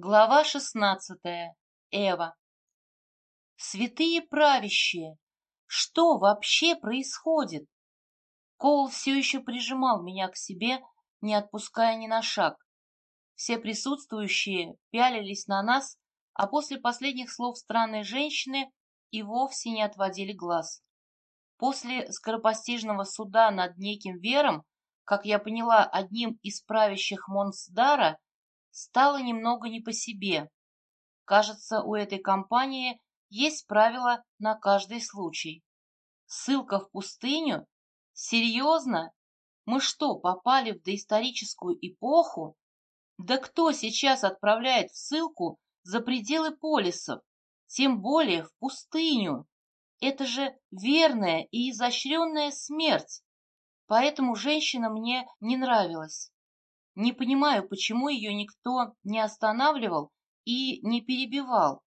Глава шестнадцатая. Эва. Святые правящие! Что вообще происходит? Коул все еще прижимал меня к себе, не отпуская ни на шаг. Все присутствующие пялились на нас, а после последних слов странной женщины и вовсе не отводили глаз. После скоропостижного суда над неким Вером, как я поняла, одним из правящих Монсдара, стало немного не по себе. Кажется, у этой компании есть правила на каждый случай. Ссылка в пустыню? Серьезно? Мы что, попали в доисторическую эпоху? Да кто сейчас отправляет ссылку за пределы полисов, тем более в пустыню? Это же верная и изощренная смерть. Поэтому женщина мне не нравилась. Не понимаю, почему ее никто не останавливал и не перебивал.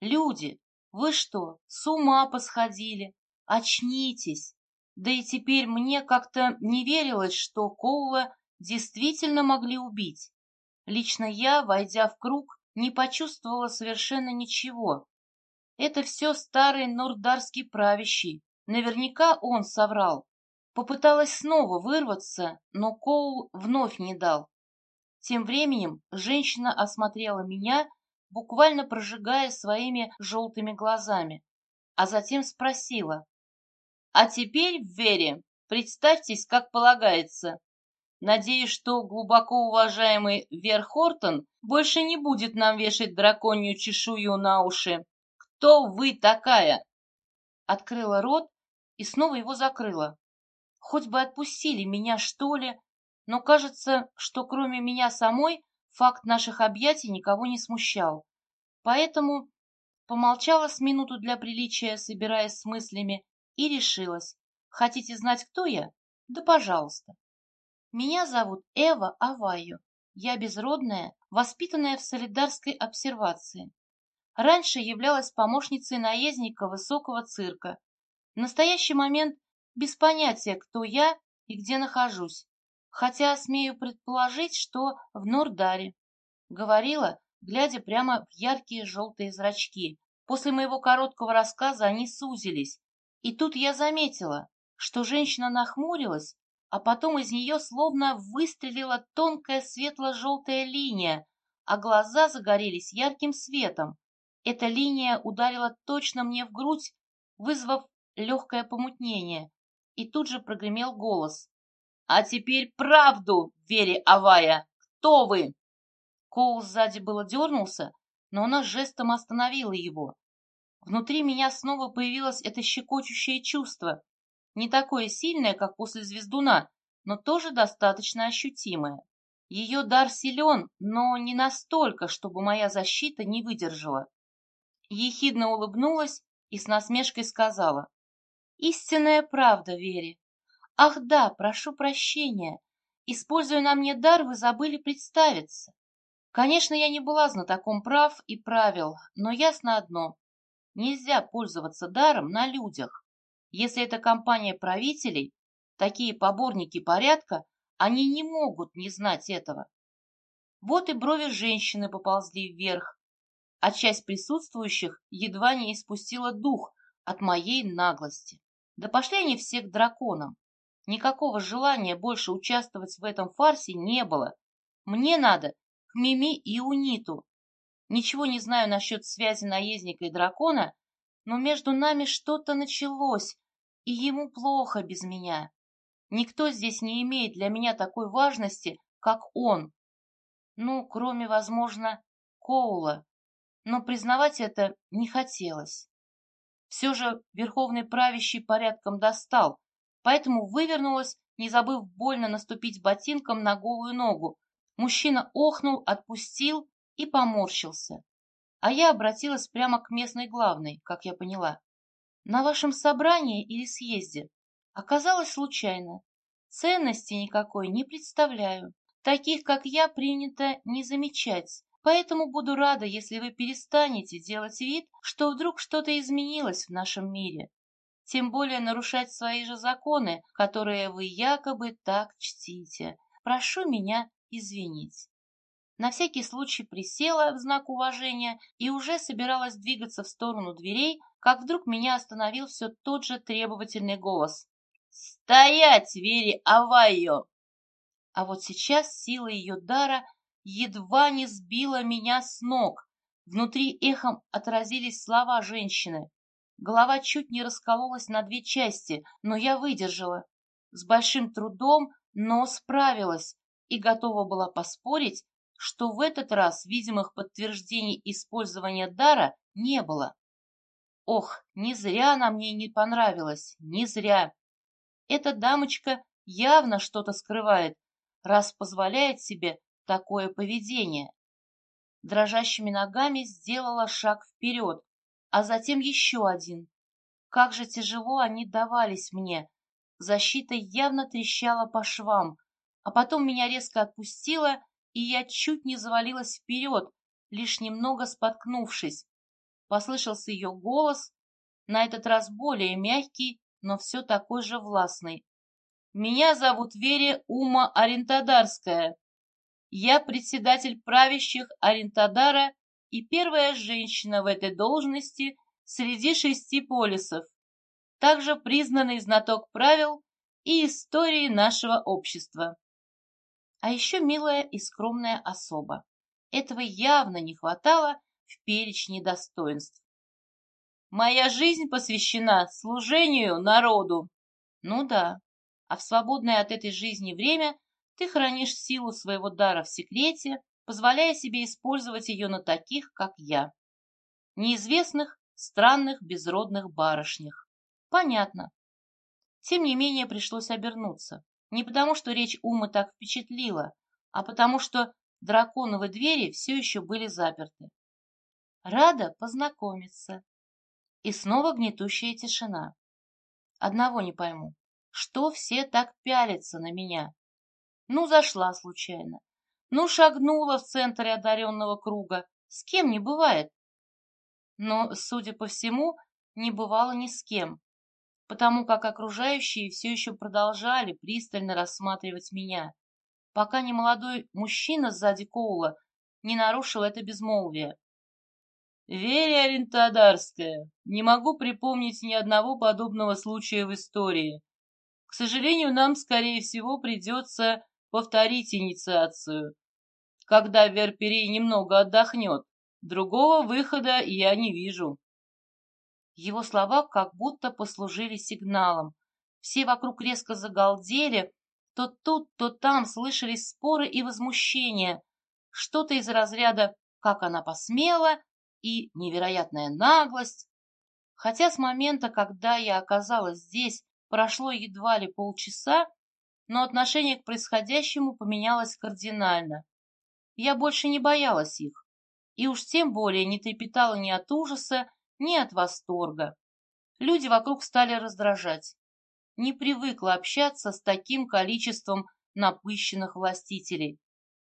Люди, вы что, с ума посходили? Очнитесь! Да и теперь мне как-то не верилось, что Коула действительно могли убить. Лично я, войдя в круг, не почувствовала совершенно ничего. Это все старый нордарский правящий. Наверняка он соврал. Попыталась снова вырваться, но Коул вновь не дал. Тем временем женщина осмотрела меня, буквально прожигая своими желтыми глазами, а затем спросила. «А теперь, в Вере, представьтесь, как полагается. Надеюсь, что глубоко уважаемый Вер Хортон больше не будет нам вешать драконью чешую на уши. Кто вы такая?» Открыла рот и снова его закрыла. Хоть бы отпустили меня, что ли, но кажется, что кроме меня самой факт наших объятий никого не смущал. Поэтому помолчала с минуту для приличия, собираясь с мыслями, и решилась. Хотите знать, кто я? Да пожалуйста. Меня зовут Эва Авайо. Я безродная, воспитанная в солидарской обсервации. Раньше являлась помощницей наездника высокого цирка. В настоящий момент без понятия, кто я и где нахожусь, хотя смею предположить, что в Нордаре. Говорила, глядя прямо в яркие желтые зрачки. После моего короткого рассказа они сузились. И тут я заметила, что женщина нахмурилась, а потом из нее словно выстрелила тонкая светло-желтая линия, а глаза загорелись ярким светом. Эта линия ударила точно мне в грудь, вызвав легкое помутнение и тут же прогремел голос. «А теперь правду, Вере Авая! Кто вы?» Коул сзади было дернулся, но она жестом остановила его. Внутри меня снова появилось это щекочущее чувство, не такое сильное, как после звездуна, но тоже достаточно ощутимое. Ее дар силен, но не настолько, чтобы моя защита не выдержала. Ехидно улыбнулась и с насмешкой сказала. Истинная правда, Вере. Ах да, прошу прощения. Используя на мне дар, вы забыли представиться. Конечно, я не была знатоком прав и правил, но ясно одно. Нельзя пользоваться даром на людях. Если это компания правителей, такие поборники порядка, они не могут не знать этого. Вот и брови женщины поползли вверх, а часть присутствующих едва не испустила дух от моей наглости. Да пошли они все к драконам. Никакого желания больше участвовать в этом фарсе не было. Мне надо к Мими и Униту. Ничего не знаю насчет связи наездника и дракона, но между нами что-то началось, и ему плохо без меня. Никто здесь не имеет для меня такой важности, как он. Ну, кроме, возможно, Коула. Но признавать это не хотелось. Все же верховный правящий порядком достал, поэтому вывернулась, не забыв больно наступить ботинком на голую ногу. Мужчина охнул, отпустил и поморщился. А я обратилась прямо к местной главной, как я поняла. На вашем собрании или съезде оказалось случайно. Ценности никакой не представляю. Таких, как я, принято не замечать. Поэтому буду рада, если вы перестанете делать вид, что вдруг что-то изменилось в нашем мире. Тем более нарушать свои же законы, которые вы якобы так чтите. Прошу меня извинить. На всякий случай присела в знак уважения и уже собиралась двигаться в сторону дверей, как вдруг меня остановил все тот же требовательный голос. «Стоять, Вери Авайо!» А вот сейчас сила ее дара едва не сбила меня с ног. Внутри эхом отразились слова женщины. Голова чуть не раскололась на две части, но я выдержала. С большим трудом, но справилась и готова была поспорить, что в этот раз видимых подтверждений использования дара не было. Ох, не зря она мне не понравилась, не зря. Эта дамочка явно что-то скрывает, раз позволяет себе такое поведение. Дрожащими ногами сделала шаг вперед, а затем еще один. Как же тяжело они давались мне. Защита явно трещала по швам, а потом меня резко отпустила, и я чуть не завалилась вперед, лишь немного споткнувшись. Послышался ее голос, на этот раз более мягкий, но все такой же властный. «Меня зовут Вере Ума Орентадарская. Я председатель правящих Орентадара и первая женщина в этой должности среди шести полисов, также признанный знаток правил и истории нашего общества. А еще милая и скромная особа. Этого явно не хватало в перечне достоинств. Моя жизнь посвящена служению народу. Ну да, а в свободное от этой жизни время ты хранишь силу своего дара в секрете, позволяя себе использовать ее на таких, как я. Неизвестных, странных, безродных барышнях. Понятно. Тем не менее пришлось обернуться. Не потому, что речь Умы так впечатлила, а потому, что драконовы двери все еще были заперты. Рада познакомиться, и снова гнетущая тишина. Одного не пойму. Что все так пялятся на меня? Ну, зашла случайно. Ну, шагнула в центре одаренного круга. С кем не бывает. Но, судя по всему, не бывало ни с кем, потому как окружающие все еще продолжали пристально рассматривать меня, пока немолодой мужчина сзади Коула не нарушил это безмолвие. Веря Орентадарская, не могу припомнить ни одного подобного случая в истории. К сожалению, нам, скорее всего, придется повторить инициацию, когда Верперей немного отдохнет. Другого выхода я не вижу. Его слова как будто послужили сигналом. Все вокруг резко загалдели, то тут, то там слышались споры и возмущения. Что-то из разряда «как она посмела» и невероятная наглость. Хотя с момента, когда я оказалась здесь, прошло едва ли полчаса, но отношение к происходящему поменялось кардинально. Я больше не боялась их, и уж тем более не трепетала ни от ужаса, ни от восторга. Люди вокруг стали раздражать. Не привыкла общаться с таким количеством напыщенных властителей.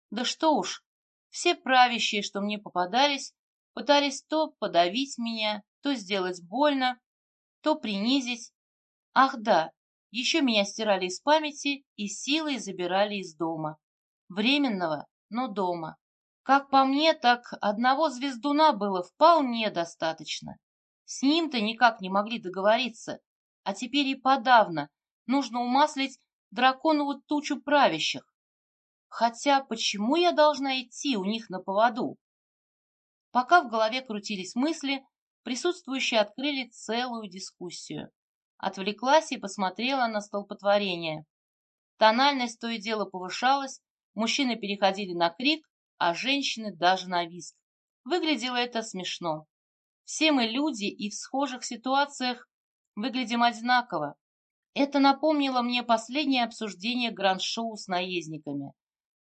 Да что уж, все правящие, что мне попадались, Пытались то подавить меня, то сделать больно, то принизить. Ах да, еще меня стирали из памяти и силой забирали из дома. Временного, но дома. Как по мне, так одного звездуна было вполне достаточно. С ним-то никак не могли договориться, а теперь и подавно нужно умаслить драконову тучу правящих. Хотя почему я должна идти у них на поводу? Пока в голове крутились мысли, присутствующие открыли целую дискуссию. Отвлеклась и посмотрела на столпотворение. Тональность то и дело повышалась, мужчины переходили на крик, а женщины даже на визг. Выглядело это смешно. Все мы люди и в схожих ситуациях выглядим одинаково. Это напомнило мне последнее обсуждение гранд-шоу с наездниками.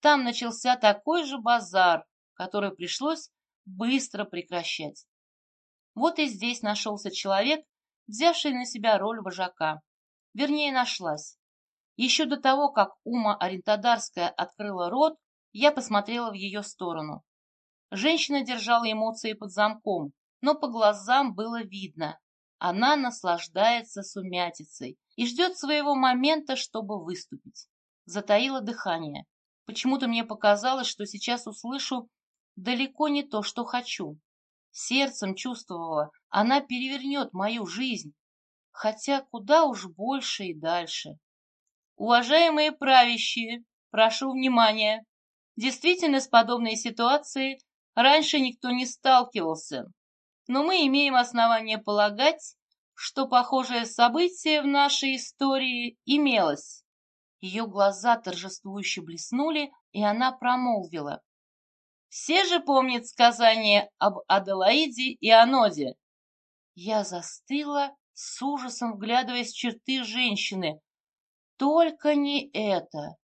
Там начался такой же базар, который пришлось быстро прекращать. Вот и здесь нашелся человек, взявший на себя роль вожака. Вернее, нашлась. Еще до того, как Ума Орентадарская открыла рот, я посмотрела в ее сторону. Женщина держала эмоции под замком, но по глазам было видно. Она наслаждается сумятицей и ждет своего момента, чтобы выступить. Затаила дыхание. Почему-то мне показалось, что сейчас услышу далеко не то, что хочу. Сердцем чувствовала, она перевернет мою жизнь, хотя куда уж больше и дальше. Уважаемые правящие, прошу внимания. Действительно, с подобной ситуацией раньше никто не сталкивался, но мы имеем основание полагать, что похожее событие в нашей истории имелось. Ее глаза торжествующе блеснули, и она промолвила. Все же помнят сказание об Аделаиде и Аноде. Я застыла, с ужасом вглядываясь в черты женщины. Только не это.